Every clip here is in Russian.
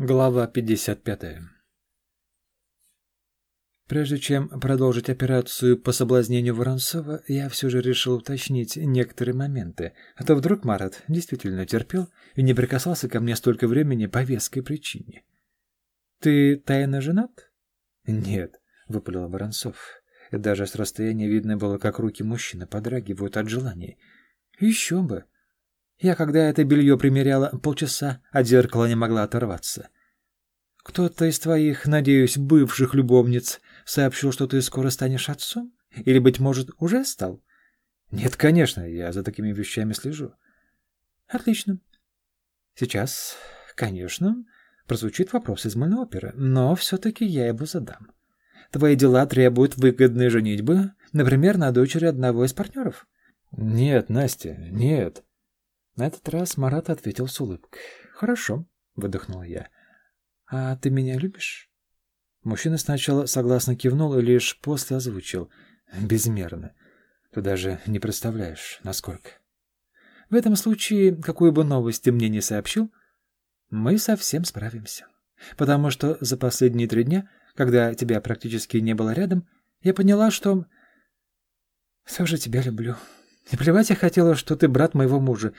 Глава 55. Прежде чем продолжить операцию по соблазнению Воронцова, я все же решил уточнить некоторые моменты, а то вдруг Марат действительно терпел и не прикасался ко мне столько времени по веской причине. «Ты тайно женат?» «Нет», — выпалил Воронцов. Даже с расстояния видно было, как руки мужчины подрагивают от желания. «Еще бы!» Я, когда это белье примеряла, полчаса от зеркала не могла оторваться. Кто-то из твоих, надеюсь, бывших любовниц сообщил, что ты скоро станешь отцом? Или, быть может, уже стал? Нет, конечно, я за такими вещами слежу. Отлично. Сейчас, конечно, прозвучит вопрос из моей оперы, но все-таки я его задам. Твои дела требуют выгодной женитьбы, например, на дочери одного из партнеров? Нет, Настя, нет. На этот раз Марат ответил с улыбкой. «Хорошо», — выдохнул я. «А ты меня любишь?» Мужчина сначала согласно кивнул и лишь после озвучил. «Безмерно. Ты даже не представляешь, насколько». В этом случае, какую бы новость ты мне не сообщил, мы совсем справимся. Потому что за последние три дня, когда тебя практически не было рядом, я поняла, что... Тоже тебя люблю. И плевать я хотела, что ты брат моего мужа,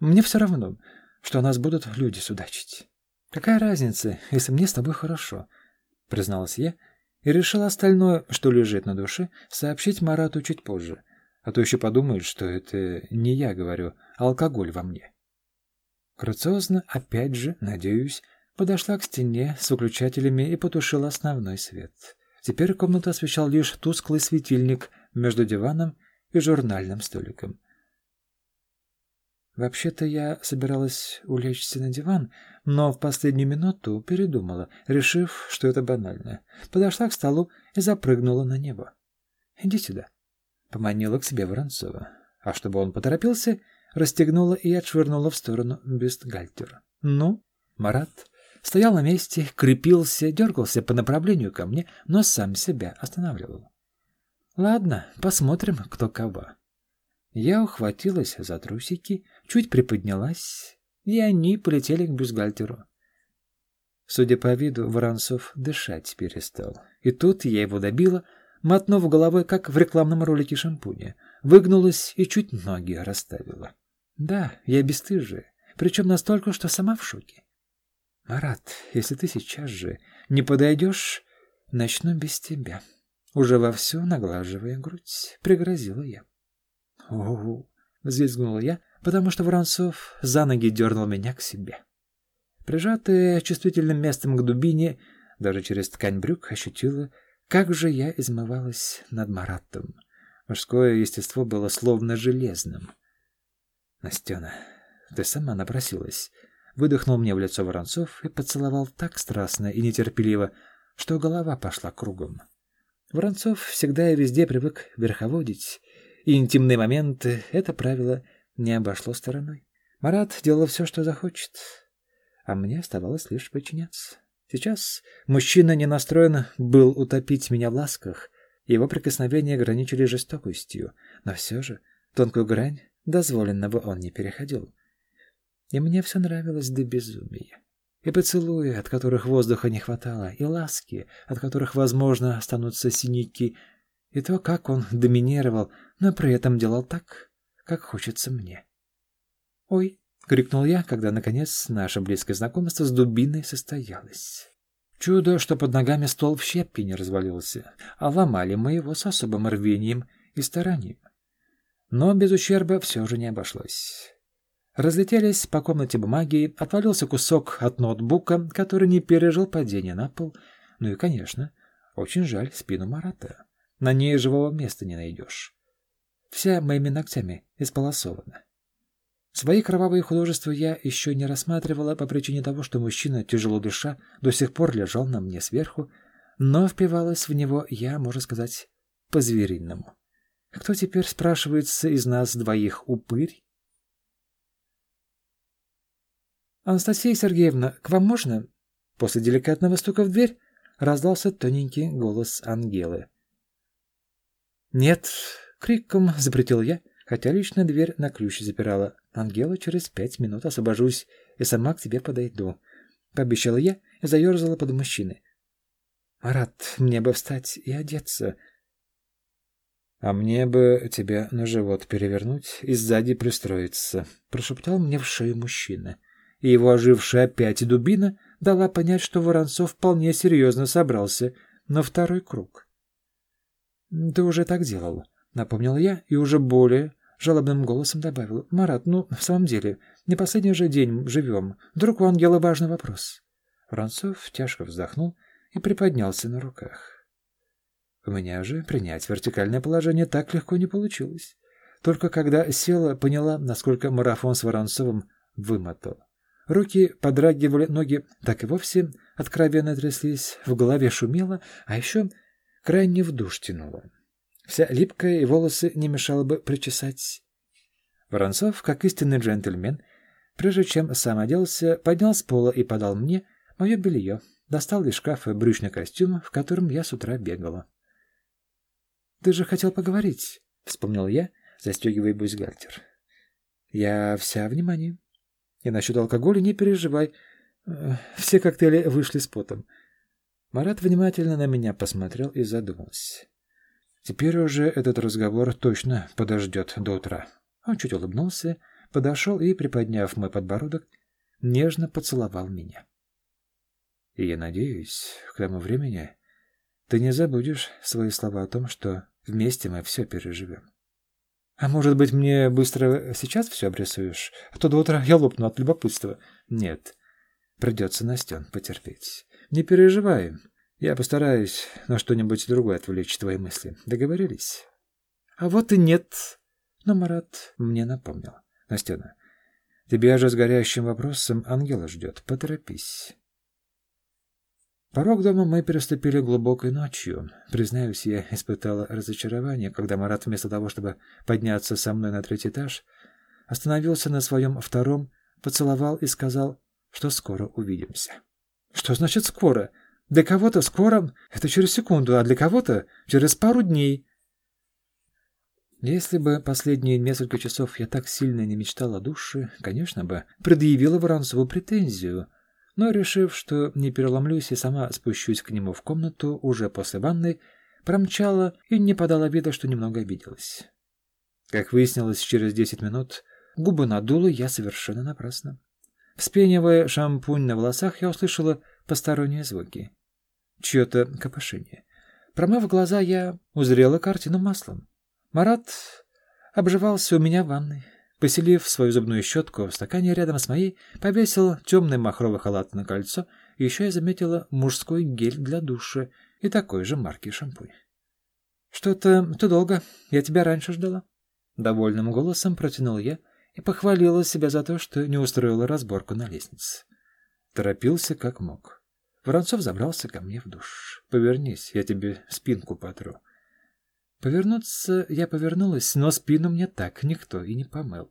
мне все равно, что нас будут люди судачить. Какая разница, если мне с тобой хорошо?» — призналась я и решила остальное, что лежит на душе, сообщить Марату чуть позже, а то еще подумают, что это не я говорю, а алкоголь во мне. Грациозно, опять же, надеюсь, подошла к стене с выключателями и потушила основной свет. Теперь комнату освещал лишь тусклый светильник между диваном и журнальным столиком. Вообще-то я собиралась улечься на диван, но в последнюю минуту передумала, решив, что это банально. Подошла к столу и запрыгнула на него. «Иди сюда», — поманила к себе Воронцова. А чтобы он поторопился, расстегнула и отшвырнула в сторону бюстгальтер. «Ну?» Марат стоял на месте, крепился, дергался по направлению ко мне, но сам себя останавливал. «Ладно, посмотрим, кто кого». Я ухватилась за трусики, чуть приподнялась, и они полетели к бюстгальтеру. Судя по виду, Воронцов дышать перестал. И тут я его добила, мотнув головой, как в рекламном ролике шампуня. Выгнулась и чуть ноги расставила. Да, я бесстыжая, причем настолько, что сама в шоке. Марат, если ты сейчас же не подойдешь, начну без тебя. Уже вовсю наглаживая грудь, пригрозила я. «О-о-о!» — взвизгнула я, потому что Воронцов за ноги дернул меня к себе. Прижатая чувствительным местом к дубине, даже через ткань брюк ощутила, как же я измывалась над Маратом. Мужское естество было словно железным. «Настена, ты сама напросилась». Выдохнул мне в лицо Воронцов и поцеловал так страстно и нетерпеливо, что голова пошла кругом. Воронцов всегда и везде привык верховодить, и интимные моменты это правило не обошло стороной. Марат делал все, что захочет, а мне оставалось лишь подчиняться. Сейчас мужчина не настроен был утопить меня в ласках, его прикосновения ограничили жестокостью, но все же тонкую грань дозволенного он не переходил. И мне все нравилось до безумия. И поцелуи, от которых воздуха не хватало, и ласки, от которых, возможно, останутся синяки, и то, как он доминировал, но при этом делал так, как хочется мне. «Ой!» — крикнул я, когда, наконец, наше близкое знакомство с дубиной состоялось. Чудо, что под ногами стол в щепки не развалился, а ломали мы его с особым рвением и старанием. Но без ущерба все же не обошлось. Разлетелись по комнате бумаги, отвалился кусок от ноутбука, который не пережил падение на пол. Ну и, конечно, очень жаль спину Марата. На ней живого места не найдешь. Вся моими ногтями исполосована. Свои кровавые художества я еще не рассматривала по причине того, что мужчина, тяжело дыша, до сих пор лежал на мне сверху, но впивалась в него я, можно сказать, по-звериному. Кто теперь, спрашивается, из нас двоих упырь? «Анастасия Сергеевна, к вам можно?» После деликатного стука в дверь раздался тоненький голос Ангелы. «Нет!» — криком запретил я, хотя лично дверь на ключ запирала. «Ангела, через пять минут освобожусь и сама к тебе подойду. — пообещала я и заерзала под мужчины. «Марат, мне бы встать и одеться». «А мне бы тебя на живот перевернуть и сзади пристроиться», — прошептал мне в шею мужчина. И его ожившая опять дубина дала понять, что Воронцов вполне серьезно собрался на второй круг. «Ты уже так делал», — напомнил я и уже более жалобным голосом добавил. «Марат, ну, в самом деле, не последний же день живем. Вдруг у ангела важный вопрос». Воронцов тяжко вздохнул и приподнялся на руках. У меня же принять вертикальное положение так легко не получилось. Только когда села, поняла, насколько марафон с Воронцовым вымотал. Руки подрагивали, ноги так и вовсе откровенно тряслись, в голове шумело, а еще крайне в душ тянуло. Вся липкая и волосы не мешало бы причесать. Воронцов, как истинный джентльмен, прежде чем сам оделся, поднял с пола и подал мне мое белье, достал из шкафа брючный костюм, в котором я с утра бегала. «Ты же хотел поговорить», — вспомнил я, застегивая бюстгальтер. «Я вся внимание. И насчет алкоголя не переживай. Э, все коктейли вышли с потом». Марат внимательно на меня посмотрел и задумался. Теперь уже этот разговор точно подождет до утра. Он чуть улыбнулся, подошел и, приподняв мой подбородок, нежно поцеловал меня. И я надеюсь, к тому времени ты не забудешь свои слова о том, что вместе мы все переживем. А может быть, мне быстро сейчас все обрисуешь? А то до утра я лопну от любопытства. Нет, придется, Настен, потерпеть. Не переживай, я постараюсь на что-нибудь другое отвлечь твои мысли. Договорились? А вот и нет. Но Марат мне напомнил. Настена, тебя же с горящим вопросом ангела ждет. Поторопись. Порог дома мы переступили глубокой ночью. Признаюсь, я испытала разочарование, когда Марат вместо того, чтобы подняться со мной на третий этаж, остановился на своем втором, поцеловал и сказал, что скоро увидимся. Что значит «скоро»? Для кого-то скоро — это через секунду, а для кого-то — через пару дней. Если бы последние несколько часов я так сильно не мечтала о душе, конечно бы, предъявила Воронцову претензию — но, решив, что не переломлюсь и сама спущусь к нему в комнату уже после ванны, промчала и не подала вида, что немного обиделась. Как выяснилось, через десять минут губы надула я совершенно напрасно. Вспенивая шампунь на волосах, я услышала посторонние звуки. Чье-то копошение. Промыв глаза, я узрела картину маслом. Марат обживался у меня в ванной. Поселив свою зубную щетку в стакане рядом с моей, повесил темный махровый халат на кольцо, и еще я заметила мужской гель для душа и такой же марки шампунь. «Что-то ты долго, я тебя раньше ждала». Довольным голосом протянул я и похвалила себя за то, что не устроила разборку на лестнице. Торопился как мог. Воронцов забрался ко мне в душ. «Повернись, я тебе спинку потру». Повернуться я повернулась, но спину мне так никто и не помыл.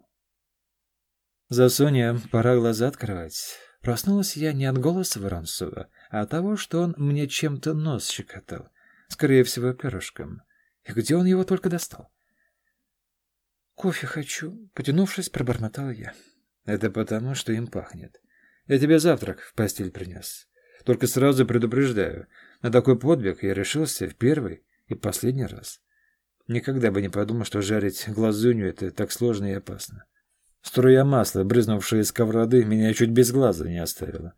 За Соня, пора глаза открывать. Проснулась я не от голоса Воронцова, а от того, что он мне чем-то нос щекотал. Скорее всего, пирожком. И где он его только достал? «Кофе хочу», — потянувшись, пробормотал я. «Это потому, что им пахнет. Я тебе завтрак в постель принес. Только сразу предупреждаю, на такой подвиг я решился в первый и последний раз. Никогда бы не подумал, что жарить глазунью — это так сложно и опасно. Струя масла, брызнувшая из сковороды, меня чуть без глаза не оставила.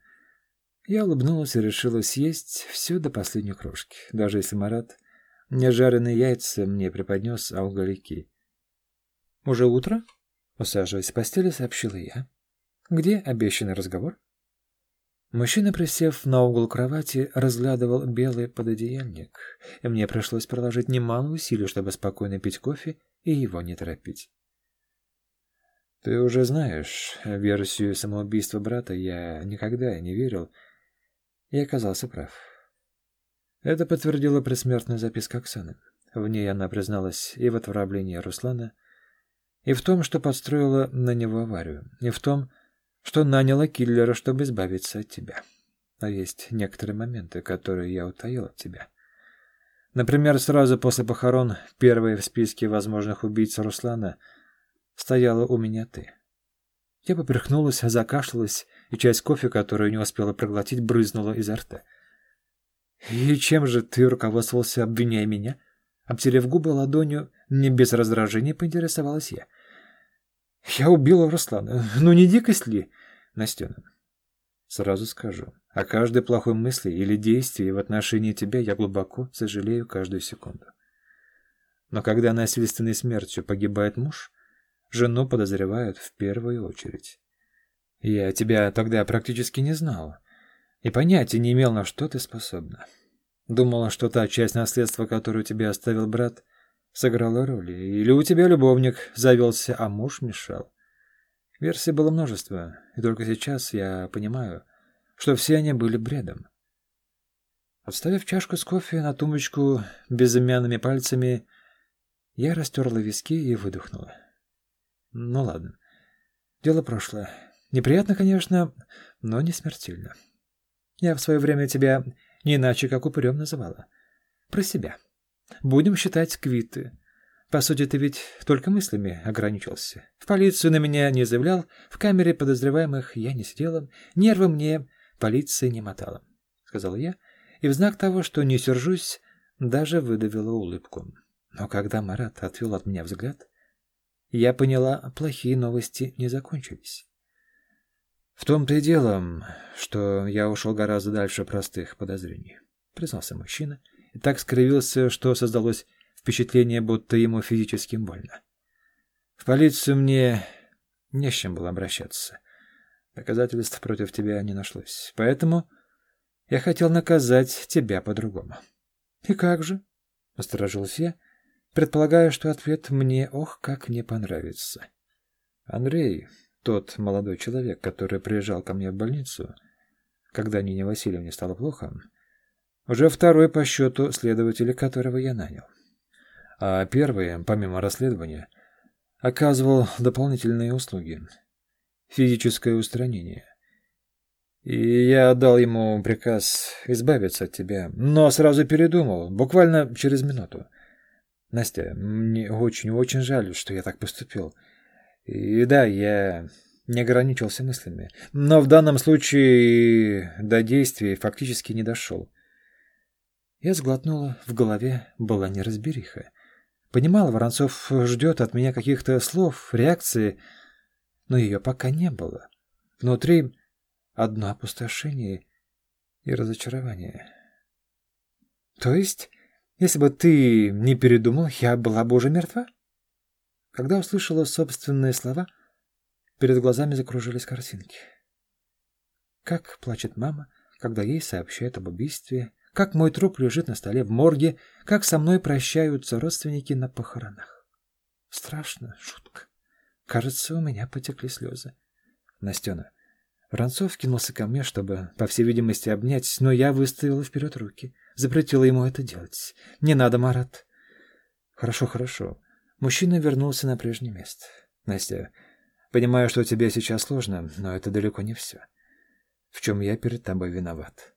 Я улыбнулась и решила съесть все до последней крошки, даже если Марат не жареные яйца мне преподнес, а угольки. «Уже утро?» — усаживаясь в постели, сообщила я. «Где обещанный разговор?» Мужчина, присев на угол кровати, разглядывал белый пододеяльник, и мне пришлось приложить немало усилий, чтобы спокойно пить кофе и его не торопить. «Ты уже знаешь, версию самоубийства брата я никогда не верил и оказался прав. Это подтвердила предсмертная записка Оксаны. В ней она призналась и в отравлении Руслана, и в том, что подстроила на него аварию, и в том, что наняла киллера, чтобы избавиться от тебя. Но есть некоторые моменты, которые я утаил от тебя. Например, сразу после похорон, первой в списке возможных убийц Руслана, стояла у меня ты. Я поперхнулась, закашлялась и часть кофе, которую не успела проглотить, брызнула изо рта. «И чем же ты руководствовался, обвиняя меня?» Обтерев губы ладонью, не без раздражения поинтересовалась я. «Я убила Руслана. Ну не дикость ли?» Настена. Сразу скажу, о каждой плохой мысли или действии в отношении тебя я глубоко сожалею каждую секунду. Но когда насильственной смертью погибает муж, жену подозревают в первую очередь. Я тебя тогда практически не знал и понятия не имел, на что ты способна. Думала, что та часть наследства, которую тебе оставил брат, сыграла роль, или у тебя любовник завелся, а муж мешал. Версий было множество, и только сейчас я понимаю, что все они были бредом. Отставив чашку с кофе на тумбочку безымянными пальцами, я растерла виски и выдохнула. Ну ладно, дело прошлое. Неприятно, конечно, но не смертельно. Я в свое время тебя иначе, как упырем называла. Про себя. Будем считать квиты. По сути, ты ведь только мыслями ограничился. В полицию на меня не заявлял, в камере подозреваемых я не сидела, нервы мне полиция не мотала, — сказал я, и в знак того, что не сержусь, даже выдавила улыбку. Но когда Марат отвел от меня взгляд, я поняла, плохие новости не закончились. В том-то и дело, что я ушел гораздо дальше простых подозрений, признался мужчина, и так скривился, что создалось впечатление, будто ему физически больно. В полицию мне не с чем было обращаться. Доказательств против тебя не нашлось. Поэтому я хотел наказать тебя по-другому. — И как же? — осторожился я, предполагая, что ответ мне ох как не понравится. Андрей, тот молодой человек, который приезжал ко мне в больницу, когда Нине Васильевне стало плохо, уже второй по счету следователь, которого я нанял а первый, помимо расследования, оказывал дополнительные услуги. Физическое устранение. И я отдал ему приказ избавиться от тебя, но сразу передумал, буквально через минуту. Настя, мне очень-очень жаль, что я так поступил. И да, я не ограничился мыслями, но в данном случае до действий фактически не дошел. Я сглотнула, в голове была неразбериха. Понимал, Воронцов ждет от меня каких-то слов, реакции, но ее пока не было. Внутри одно опустошение и разочарование. То есть, если бы ты не передумал, я была бы уже мертва? Когда услышала собственные слова, перед глазами закружились картинки. Как плачет мама, когда ей сообщают об убийстве как мой труп лежит на столе в морге, как со мной прощаются родственники на похоронах. Страшно, шутка. Кажется, у меня потекли слезы. Настена. Воронцов кинулся ко мне, чтобы, по всей видимости, обнять, но я выставила вперед руки, запретила ему это делать. «Не надо, Марат». «Хорошо, хорошо». Мужчина вернулся на прежнее место. «Настя, понимаю, что тебе сейчас сложно, но это далеко не все. В чем я перед тобой виноват?»